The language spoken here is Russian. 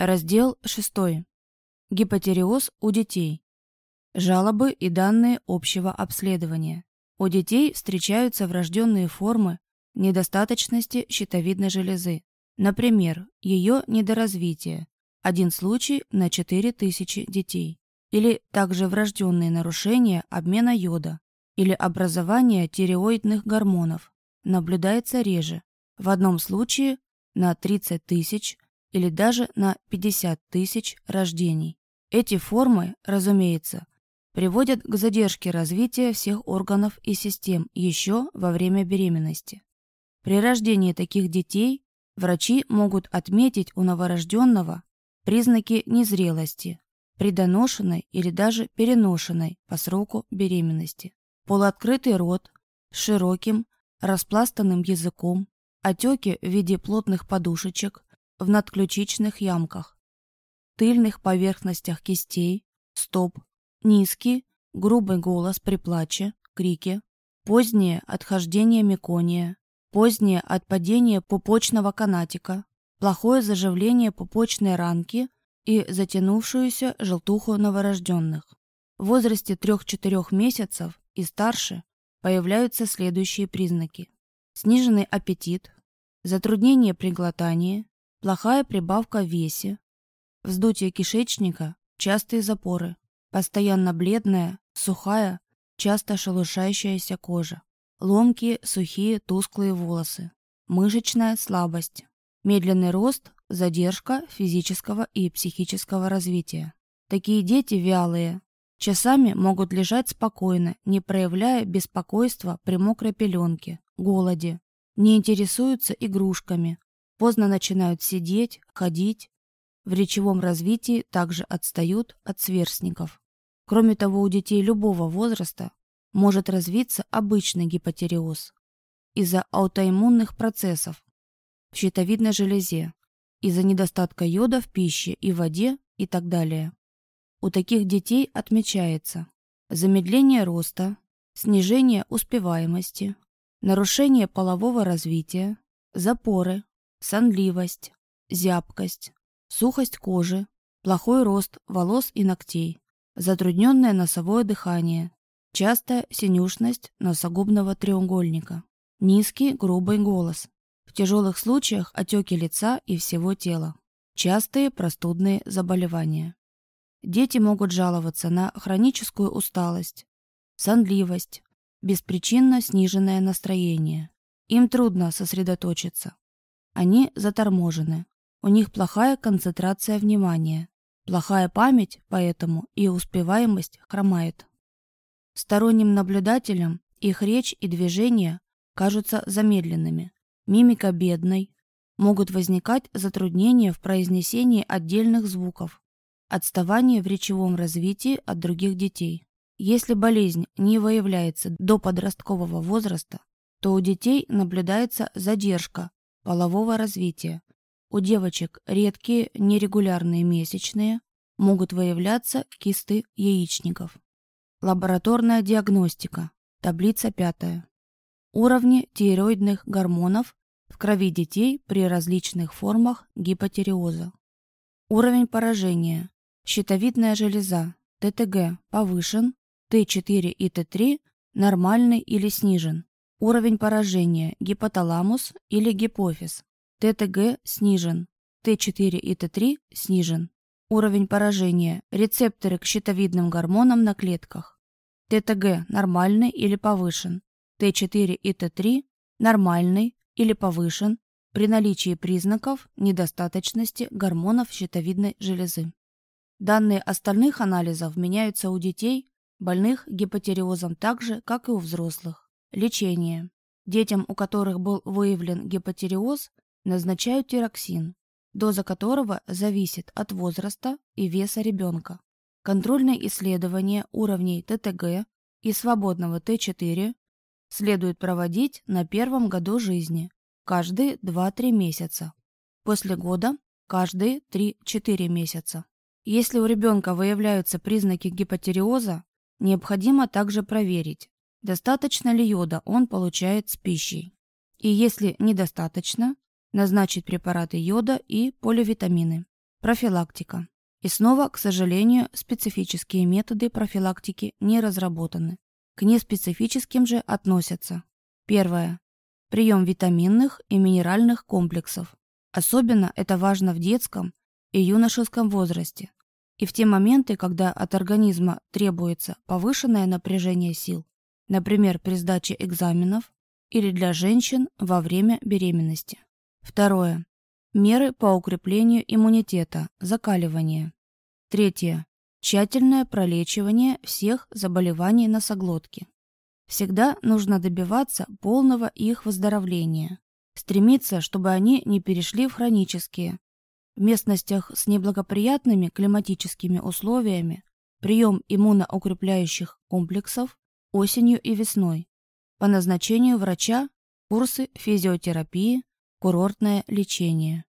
Раздел 6. Гипотереоз у детей. Жалобы и данные общего обследования. У детей встречаются врожденные формы недостаточности щитовидной железы. Например, ее недоразвитие. Один случай на 4000 детей. Или также врожденные нарушения обмена йода или образование тиреоидных гормонов. Наблюдается реже. В одном случае на 30 тысяч или даже на 50 тысяч рождений. Эти формы, разумеется, приводят к задержке развития всех органов и систем еще во время беременности. При рождении таких детей врачи могут отметить у новорожденного признаки незрелости, предоношенной или даже переношенной по сроку беременности. Полуоткрытый рот с широким, распластанным языком, отеки в виде плотных подушечек, в надключичных ямках, тыльных поверхностях кистей, стоп, низкий, грубый голос при плаче, крике, позднее отхождение мекония, позднее отпадение пупочного канатика, плохое заживление пупочной ранки и затянувшуюся желтуху новорожденных. В возрасте 3-4 месяцев и старше появляются следующие признаки. Сниженный аппетит, затруднение при глотании, Плохая прибавка в весе, вздутие кишечника, частые запоры, постоянно бледная, сухая, часто шелушающаяся кожа, ломкие, сухие, тусклые волосы, мышечная слабость, медленный рост, задержка физического и психического развития. Такие дети вялые, часами могут лежать спокойно, не проявляя беспокойства при мокрой пеленке, голоде, не интересуются игрушками, поздно начинают сидеть, ходить, в речевом развитии также отстают от сверстников. Кроме того, у детей любого возраста может развиться обычный гипотереоз из-за аутоиммунных процессов в щитовидной железе, из-за недостатка йода в пище и воде и так далее. У таких детей отмечается замедление роста, снижение успеваемости, нарушение полового развития, запоры, сонливость, зябкость, сухость кожи, плохой рост волос и ногтей, затрудненное носовое дыхание, частая синюшность носогубного треугольника, низкий грубый голос, в тяжелых случаях отеки лица и всего тела, частые простудные заболевания. Дети могут жаловаться на хроническую усталость, сонливость, беспричинно сниженное настроение. Им трудно сосредоточиться. Они заторможены. У них плохая концентрация внимания. Плохая память, поэтому и успеваемость хромает. Сторонним наблюдателям их речь и движения кажутся замедленными, мимика бедной, могут возникать затруднения в произнесении отдельных звуков, отставание в речевом развитии от других детей. Если болезнь не выявляется до подросткового возраста, то у детей наблюдается задержка полового развития. У девочек редкие нерегулярные месячные, могут выявляться кисты яичников. Лабораторная диагностика. Таблица пятая. Уровни тиреоидных гормонов в крови детей при различных формах гипотереоза. Уровень поражения. Щитовидная железа. ТТГ повышен, Т4 и Т3 нормальный или снижен. Уровень поражения – гипоталамус или гипофиз. ТТГ снижен. Т4 и Т3 снижен. Уровень поражения – рецепторы к щитовидным гормонам на клетках. ТТГ нормальный или повышен. Т4 и Т3 нормальный или повышен при наличии признаков недостаточности гормонов щитовидной железы. Данные остальных анализов меняются у детей, больных гипотереозом так же, как и у взрослых. Лечение. Детям, у которых был выявлен гипотереоз, назначают тироксин, доза которого зависит от возраста и веса ребенка. Контрольные исследования уровней ТТГ и свободного Т4 следует проводить на первом году жизни, каждые 2-3 месяца. После года – каждые 3-4 месяца. Если у ребенка выявляются признаки гипотереоза, необходимо также проверить, достаточно ли йода он получает с пищей. И если недостаточно, назначить препараты йода и поливитамины. Профилактика. И снова, к сожалению, специфические методы профилактики не разработаны. К неспецифическим же относятся. Первое. Прием витаминных и минеральных комплексов. Особенно это важно в детском и юношеском возрасте. И в те моменты, когда от организма требуется повышенное напряжение сил, например, при сдаче экзаменов или для женщин во время беременности. Второе. Меры по укреплению иммунитета, закаливание. Третье. Тщательное пролечивание всех заболеваний носоглотки. Всегда нужно добиваться полного их выздоровления. Стремиться, чтобы они не перешли в хронические. В местностях с неблагоприятными климатическими условиями прием иммуноукрепляющих комплексов осенью и весной. По назначению врача курсы физиотерапии, курортное лечение.